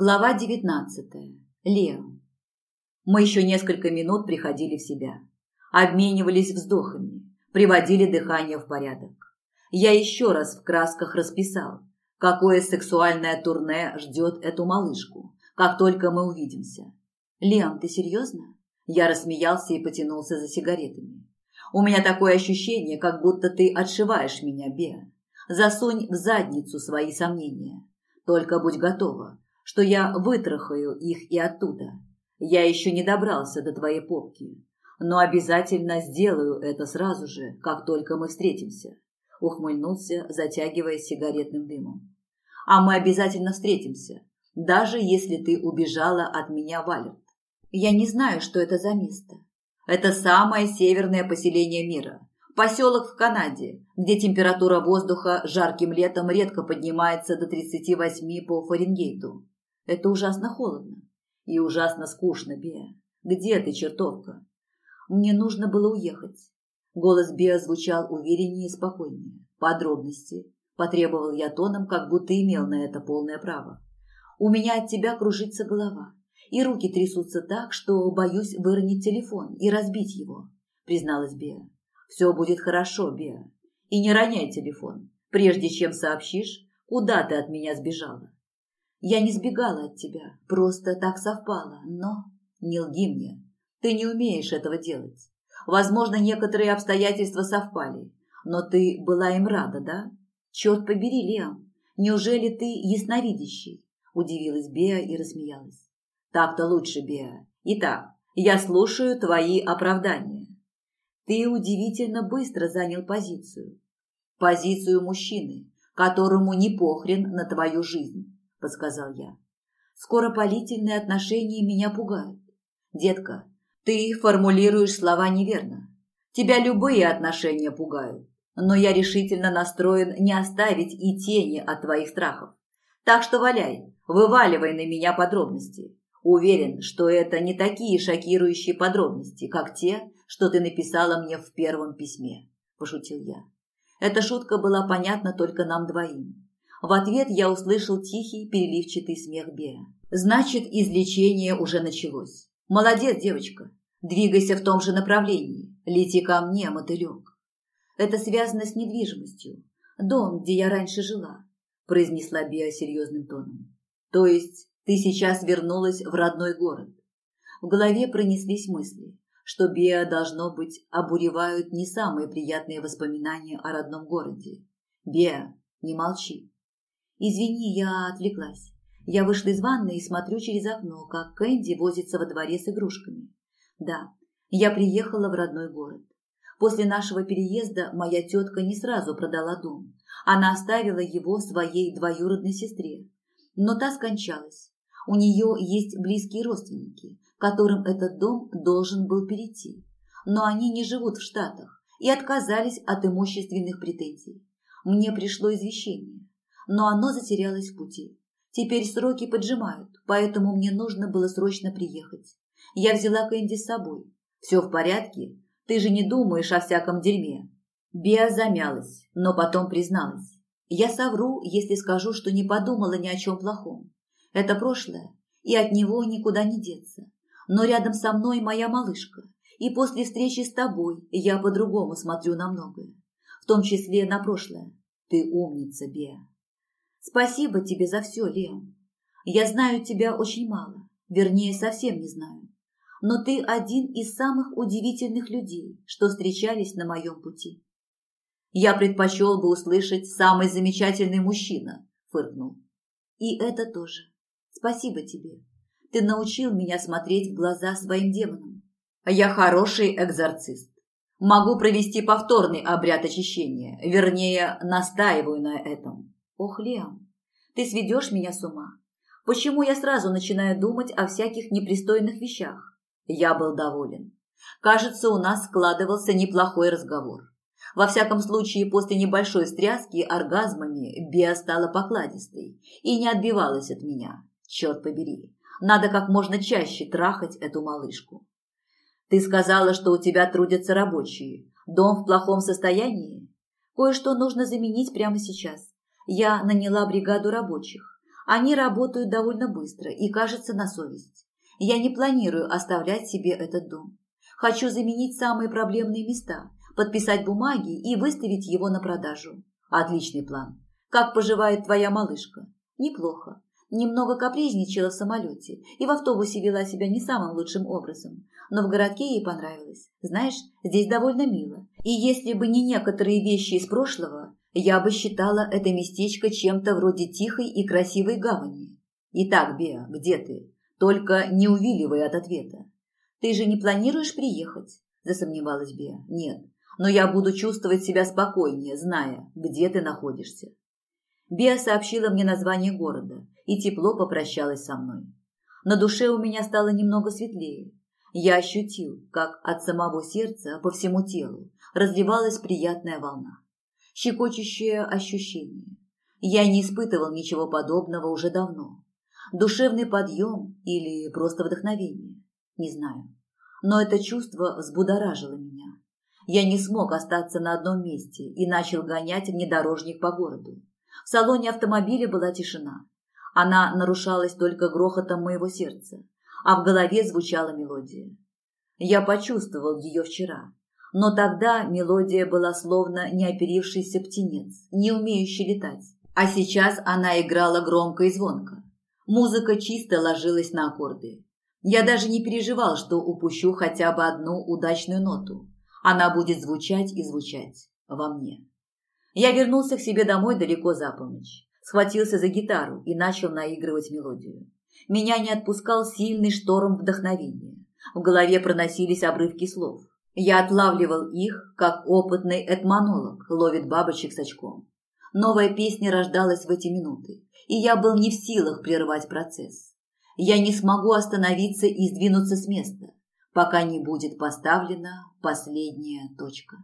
Глава девятнадцатая. Лео. Мы еще несколько минут приходили в себя. Обменивались вздохами, приводили дыхание в порядок. Я еще раз в красках расписал, какое сексуальное турне ждет эту малышку, как только мы увидимся. «Лем, ты серьезно?» Я рассмеялся и потянулся за сигаретами. «У меня такое ощущение, как будто ты отшиваешь меня, Беа. Засунь в задницу свои сомнения. Только будь готова, что я вытрахаю их и оттуда. Я еще не добрался до твоей попки, но обязательно сделаю это сразу же, как только мы встретимся. Ухмыльнулся, затягиваясь сигаретным дымом. А мы обязательно встретимся, даже если ты убежала от меня в Алерт. Я не знаю, что это за место. Это самое северное поселение мира. Поселок в Канаде, где температура воздуха жарким летом редко поднимается до 38 по Фаренгейту. Это ужасно холодно и ужасно скучно, Беа. Где ты, чертовка? Мне нужно было уехать. Голос Беа звучал увереннее и спокойнее. Подробности потребовал я тоном, как будто имел на это полное право. У меня от тебя кружится голова, и руки трясутся так, что боюсь выронить телефон и разбить его, призналась Беа. Все будет хорошо, Беа. И не роняй телефон, прежде чем сообщишь, куда ты от меня сбежала. Я не сбегала от тебя, просто так совпало, но... Не лги мне, ты не умеешь этого делать. Возможно, некоторые обстоятельства совпали, но ты была им рада, да? Черт побери, Лиам, неужели ты ясновидящий? Удивилась Беа и рассмеялась. Так-то лучше, Беа. Итак, я слушаю твои оправдания. Ты удивительно быстро занял позицию. Позицию мужчины, которому не похрен на твою жизнь. – подсказал я. «Скоропалительные отношения меня пугают. Детка, ты формулируешь слова неверно. Тебя любые отношения пугают, но я решительно настроен не оставить и тени от твоих страхов. Так что валяй, вываливай на меня подробности. Уверен, что это не такие шокирующие подробности, как те, что ты написала мне в первом письме», – пошутил я. Эта шутка была понятна только нам двоим. В ответ я услышал тихий, переливчатый смех Беа. Значит, излечение уже началось. Молодец, девочка. Двигайся в том же направлении. Лети ко мне, мотылек. Это связано с недвижимостью. Дом, где я раньше жила, произнесла Беа серьезным тоном. То есть ты сейчас вернулась в родной город. В голове пронеслись мысли, что Беа, должно быть, обуревают не самые приятные воспоминания о родном городе. Беа, не молчи. «Извини, я отвлеклась. Я вышла из ванной и смотрю через окно, как Кэнди возится во дворе с игрушками. Да, я приехала в родной город. После нашего переезда моя тетка не сразу продала дом. Она оставила его своей двоюродной сестре. Но та скончалась. У нее есть близкие родственники, которым этот дом должен был перейти. Но они не живут в Штатах и отказались от имущественных претензий. Мне пришло извещение но оно затерялось в пути. Теперь сроки поджимают, поэтому мне нужно было срочно приехать. Я взяла Кэнди с собой. Все в порядке? Ты же не думаешь о всяком дерьме. Биа замялась, но потом призналась. Я совру, если скажу, что не подумала ни о чем плохом. Это прошлое, и от него никуда не деться. Но рядом со мной моя малышка, и после встречи с тобой я по-другому смотрю на многое, в том числе на прошлое. Ты умница, Беа. Спасибо тебе за все, Леон. Я знаю тебя очень мало, вернее, совсем не знаю. Но ты один из самых удивительных людей, что встречались на моем пути. Я предпочел бы услышать «самый замечательный мужчина», – фыркнул. И это тоже. Спасибо тебе. Ты научил меня смотреть в глаза своим демонам. Я хороший экзорцист. Могу провести повторный обряд очищения, вернее, настаиваю на этом. Ох, Лиам, ты сведешь меня с ума. Почему я сразу начинаю думать о всяких непристойных вещах? Я был доволен. Кажется, у нас складывался неплохой разговор. Во всяком случае, после небольшой встряски оргазмами Беа стала покладистой и не отбивалась от меня. Черт побери, надо как можно чаще трахать эту малышку. Ты сказала, что у тебя трудятся рабочие. Дом в плохом состоянии? Кое-что нужно заменить прямо сейчас. Я наняла бригаду рабочих. Они работают довольно быстро и, кажется, на совесть. Я не планирую оставлять себе этот дом. Хочу заменить самые проблемные места, подписать бумаги и выставить его на продажу. Отличный план. Как поживает твоя малышка? Неплохо. Немного капризничала в самолете и в автобусе вела себя не самым лучшим образом. Но в городке ей понравилось. Знаешь, здесь довольно мило. И если бы не некоторые вещи из прошлого, я бы считала это местечко чем-то вроде тихой и красивой гавани. Итак, Беа, где ты? Только не увиливай от ответа. Ты же не планируешь приехать? Засомневалась Беа. Нет, но я буду чувствовать себя спокойнее, зная, где ты находишься. Беа сообщила мне название города и тепло попрощалась со мной. На душе у меня стало немного светлее. Я ощутил, как от самого сердца по всему телу разливалась приятная волна. Щекочущее ощущение. Я не испытывал ничего подобного уже давно. Душевный подъем или просто вдохновение? Не знаю. Но это чувство взбудоражило меня. Я не смог остаться на одном месте и начал гонять внедорожник по городу. В салоне автомобиля была тишина. Она нарушалась только грохотом моего сердца, а в голове звучала мелодия. Я почувствовал ее вчера, но тогда мелодия была словно неоперившийся птенец, не умеющий летать, а сейчас она играла громко и звонко. Музыка чисто ложилась на аккорды. Я даже не переживал, что упущу хотя бы одну удачную ноту. Она будет звучать и звучать во мне. Я вернулся к себе домой далеко за полночь схватился за гитару и начал наигрывать мелодию. Меня не отпускал сильный шторм вдохновения. В голове проносились обрывки слов. Я отлавливал их, как опытный этмонолог ловит бабочек с очком. Новая песня рождалась в эти минуты, и я был не в силах прервать процесс. Я не смогу остановиться и сдвинуться с места, пока не будет поставлена последняя точка.